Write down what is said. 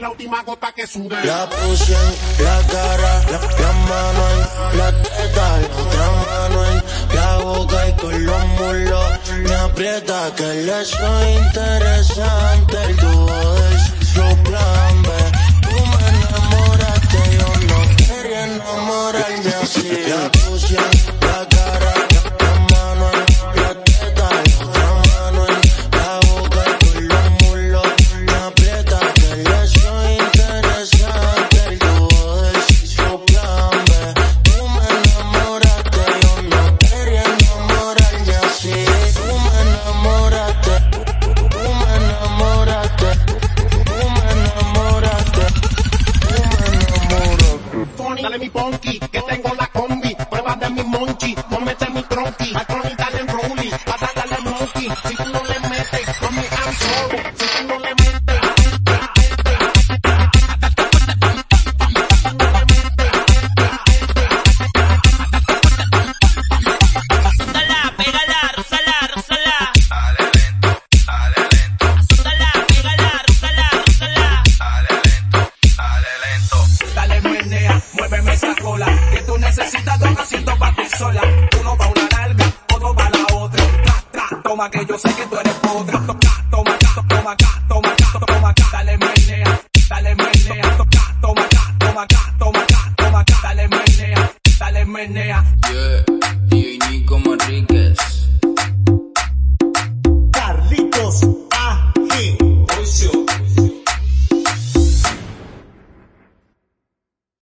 la última gota que sube. La puse la cara, la, mano en la teta, la otra mano en la boca y con los mulos me aprieta que le soy interesante el dúo de Que tengo la combi, pruebas de mi monchi. No mete este mi crotchie. A tronitar en rulis, a sacarle monkey. Si tú no le metes, con mi handshot. Si tú no le metes, a ver. Azúntala, pegalar, salar, salar. Sale lento, sale lento. Azúntala, pegalar, salar, salar. Sale lento. Dale muende haciendo sola Uno va una larga, otro va la otra. Ta, ta, toma que yo sé que tú eres otra. Toma, toma, toma, toma, toma, dale menea, dale menea. Toma, toma, toma, toma, toma, dale menea, dale menea. Yeah, DJ Nico Manríquez.